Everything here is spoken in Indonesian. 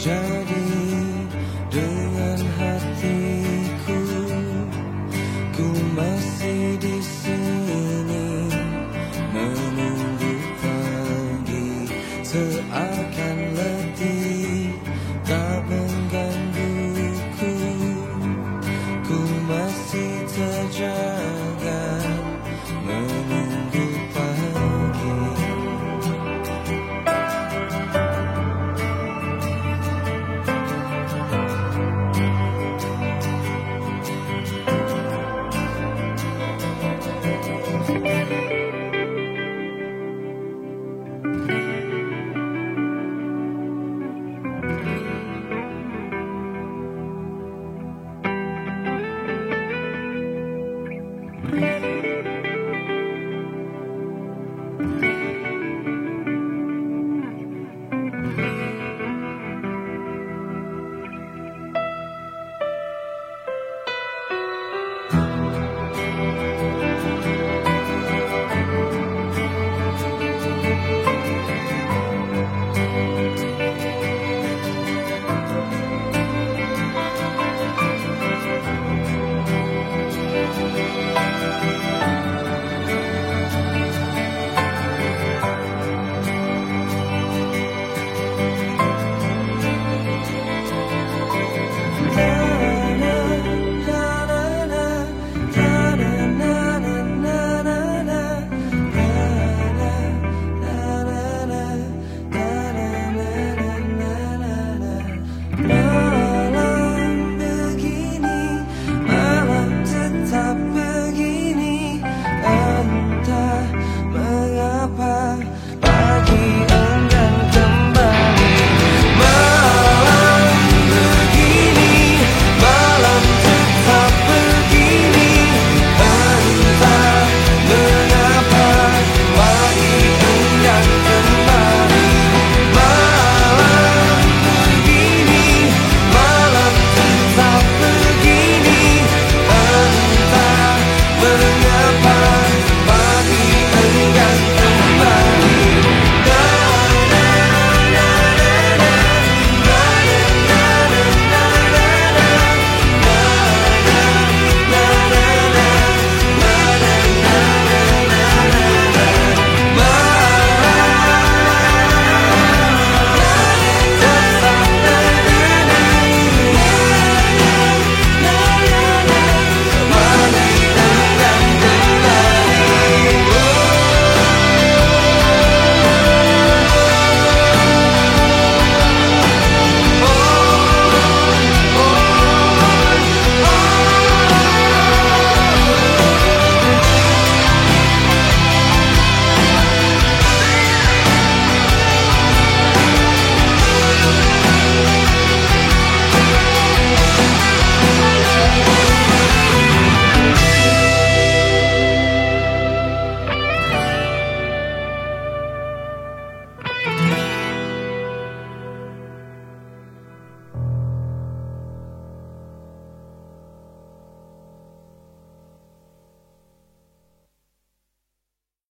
terjadi dengan hatiku. Ku masih di sini menunggu pagi. upon